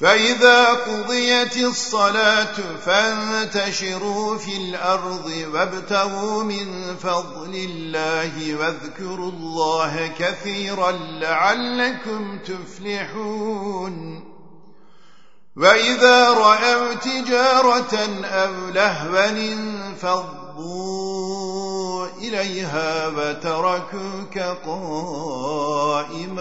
فإذا قضيت الصلاة فانتشروا في الأرض وابتغوا من فضل الله واذكروا الله كثيرا لعلكم تفلحون. وإذا رأوا تجارة أو لهوا انفضوا إليها وتركوك قائماً.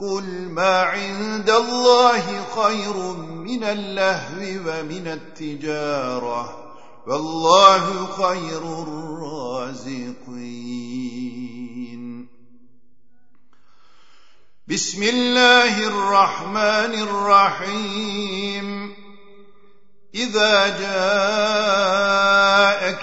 قل ما عند الله خير من اللهو ومن التجارة والله خير الرازقين بسم الله الرحمن الرحيم إذا جاءك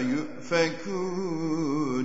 يؤفكون